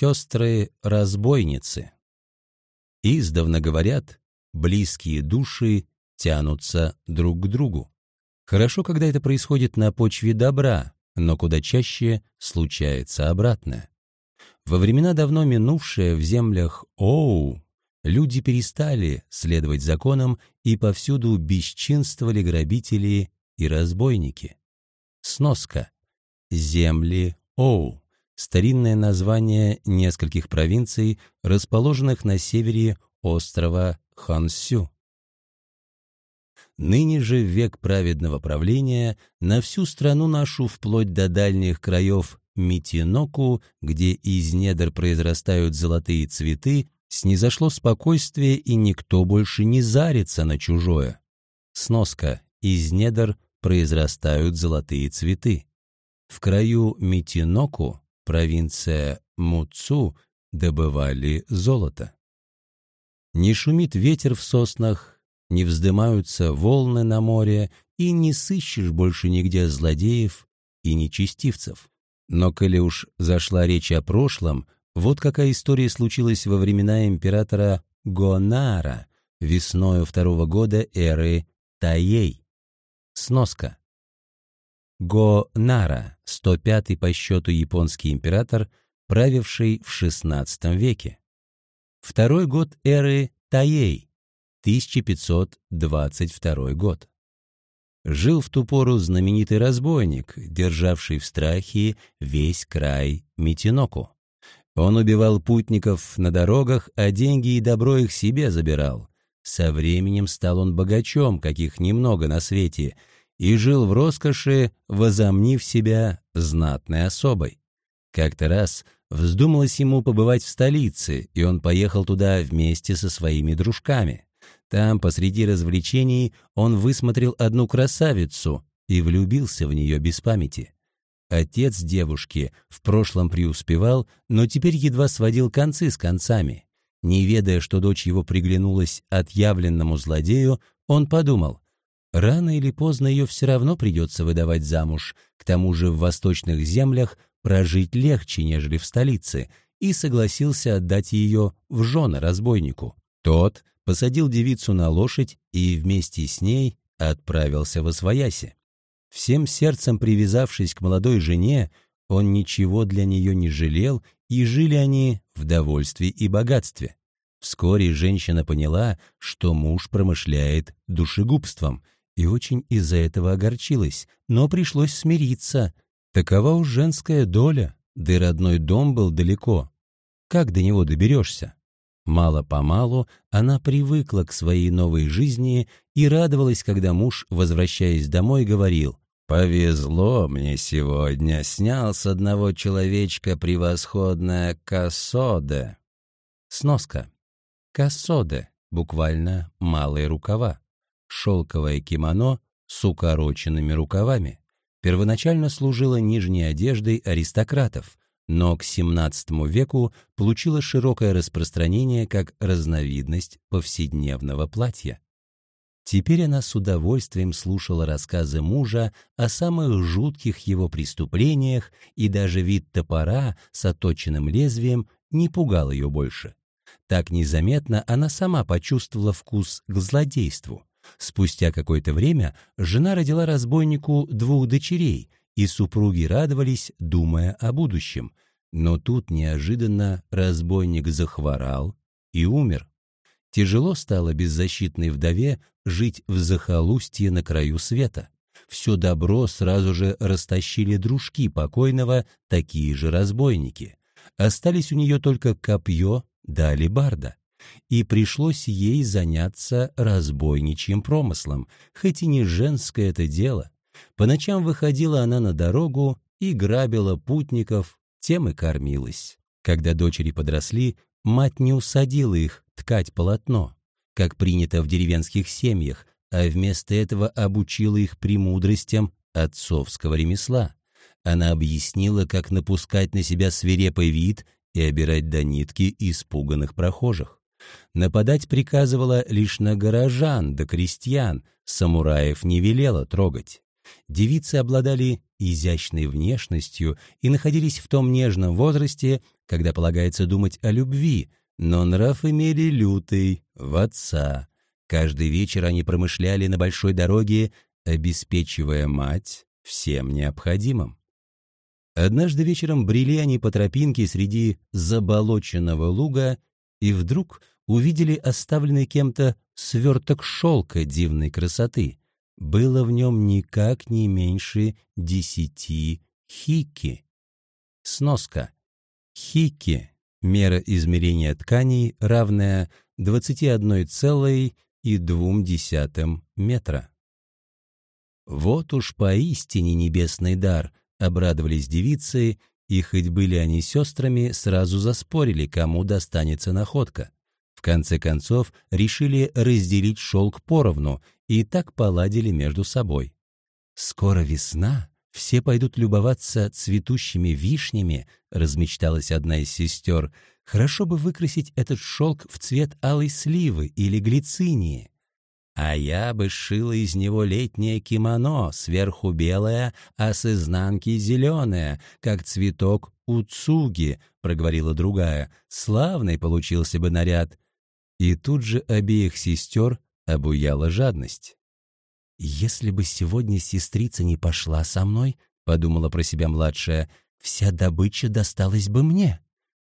Сестры-разбойницы. Издавна говорят, близкие души тянутся друг к другу. Хорошо, когда это происходит на почве добра, но куда чаще случается обратное. Во времена давно минувшие в землях Оу люди перестали следовать законам и повсюду бесчинствовали грабители и разбойники. Сноска. Земли Оу старинное название нескольких провинций, расположенных на севере острова Хансю. Ныне же век праведного правления на всю страну нашу вплоть до дальних краев Митиноку, где из недр произрастают золотые цветы, снизошло спокойствие, и никто больше не зарится на чужое. Сноска. Из недр произрастают золотые цветы. В краю Митиноку провинция Муцу, добывали золото. Не шумит ветер в соснах, не вздымаются волны на море, и не сыщешь больше нигде злодеев и нечестивцев. Но коли уж зашла речь о прошлом, вот какая история случилась во времена императора Гонара, весною второго года эры Таей. Сноска. Го-Нара, 105-й по счету японский император, правивший в XVI веке. Второй год эры Таей, 1522 год. Жил в ту пору знаменитый разбойник, державший в страхе весь край Митиноку. Он убивал путников на дорогах, а деньги и добро их себе забирал. Со временем стал он богачом, каких немного на свете — и жил в роскоши, возомнив себя знатной особой. Как-то раз вздумалось ему побывать в столице, и он поехал туда вместе со своими дружками. Там, посреди развлечений, он высмотрел одну красавицу и влюбился в нее без памяти. Отец девушки в прошлом преуспевал, но теперь едва сводил концы с концами. Не ведая, что дочь его приглянулась отъявленному злодею, он подумал, Рано или поздно ее все равно придется выдавать замуж, к тому же в восточных землях прожить легче, нежели в столице, и согласился отдать ее в жены разбойнику. Тот посадил девицу на лошадь и вместе с ней отправился во свояси. Всем сердцем привязавшись к молодой жене, он ничего для нее не жалел, и жили они в довольстве и богатстве. Вскоре женщина поняла, что муж промышляет душегубством — и очень из-за этого огорчилась, но пришлось смириться. Такова уж женская доля, да и родной дом был далеко. Как до него доберешься? Мало-помалу она привыкла к своей новой жизни и радовалась, когда муж, возвращаясь домой, говорил «Повезло мне сегодня, снял с одного человечка превосходное кассоде». Сноска. Кассоде, буквально «малые рукава» шелковое кимоно с укороченными рукавами. Первоначально служило нижней одеждой аристократов, но к XVII веку получило широкое распространение как разновидность повседневного платья. Теперь она с удовольствием слушала рассказы мужа о самых жутких его преступлениях, и даже вид топора с оточенным лезвием не пугал ее больше. Так незаметно она сама почувствовала вкус к злодейству. Спустя какое-то время жена родила разбойнику двух дочерей, и супруги радовались, думая о будущем. Но тут неожиданно разбойник захворал и умер. Тяжело стало беззащитной вдове жить в захолустье на краю света. Все добро сразу же растащили дружки покойного, такие же разбойники. Остались у нее только копье да алебарда и пришлось ей заняться разбойничьим промыслом, хоть и не женское это дело. По ночам выходила она на дорогу и грабила путников, тем и кормилась. Когда дочери подросли, мать не усадила их ткать полотно, как принято в деревенских семьях, а вместо этого обучила их премудростям отцовского ремесла. Она объяснила, как напускать на себя свирепый вид и обирать до нитки испуганных прохожих. Нападать приказывала лишь на горожан да крестьян, самураев не велела трогать. Девицы обладали изящной внешностью и находились в том нежном возрасте, когда полагается думать о любви, но нрав имели лютый, в отца. Каждый вечер они промышляли на большой дороге, обеспечивая мать всем необходимым. Однажды вечером брели они по тропинке среди заболоченного луга и вдруг увидели оставленный кем-то сверток шелка дивной красоты. Было в нем никак не меньше десяти хики. Сноска. Хики — мера измерения тканей, равная 21,2 метра. Вот уж поистине небесный дар, обрадовались девицы, и хоть были они сестрами, сразу заспорили, кому достанется находка. В конце концов, решили разделить шелк поровну и так поладили между собой. «Скоро весна, все пойдут любоваться цветущими вишнями», размечталась одна из сестер. «Хорошо бы выкрасить этот шелк в цвет алой сливы или глицинии». «А я бы сшила из него летнее кимоно, сверху белое, а с изнанки зеленое, как цветок уцуги», — проговорила другая. «Славный получился бы наряд». И тут же обеих сестер обуяла жадность. «Если бы сегодня сестрица не пошла со мной, — подумала про себя младшая, — вся добыча досталась бы мне.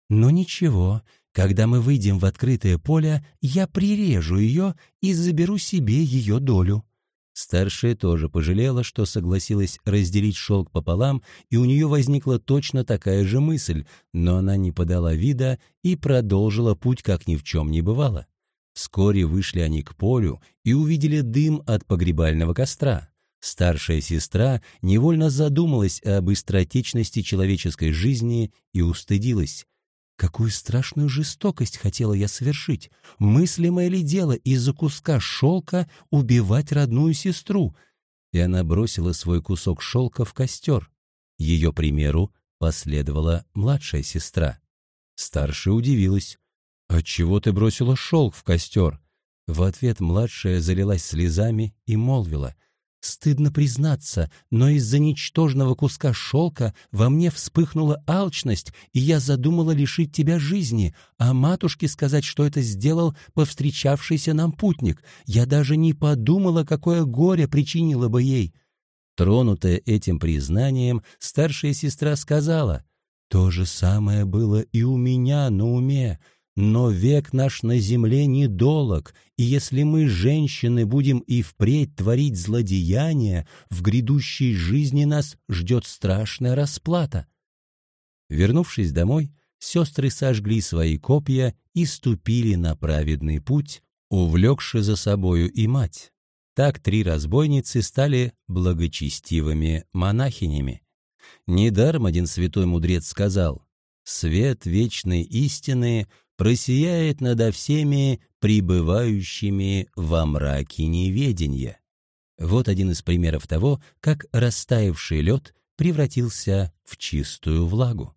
Но ничего, когда мы выйдем в открытое поле, я прирежу ее и заберу себе ее долю». Старшая тоже пожалела, что согласилась разделить шелк пополам, и у нее возникла точно такая же мысль, но она не подала вида и продолжила путь, как ни в чем не бывало. Вскоре вышли они к полю и увидели дым от погребального костра. Старшая сестра невольно задумалась об быстротечности человеческой жизни и устыдилась. Какую страшную жестокость хотела я совершить? Мыслимое ли дело из-за куска шелка убивать родную сестру? И она бросила свой кусок шелка в костер. Ее примеру последовала младшая сестра. Старшая удивилась. «Отчего ты бросила шелк в костер?» В ответ младшая залилась слезами и молвила. «Стыдно признаться, но из-за ничтожного куска шелка во мне вспыхнула алчность, и я задумала лишить тебя жизни, а матушке сказать, что это сделал повстречавшийся нам путник. Я даже не подумала, какое горе причинило бы ей». Тронутая этим признанием, старшая сестра сказала, «То же самое было и у меня на уме. Но век наш на земле недолог, и если мы, женщины, будем и впредь творить злодеяния, в грядущей жизни нас ждет страшная расплата. Вернувшись домой, сестры сожгли свои копья и ступили на праведный путь, увлекши за собою и мать. Так три разбойницы стали благочестивыми монахинями. Недаром один святой мудрец сказал, «Свет вечной истины просияет надо всеми пребывающими во мраке неведения. Вот один из примеров того, как растаявший лед превратился в чистую влагу.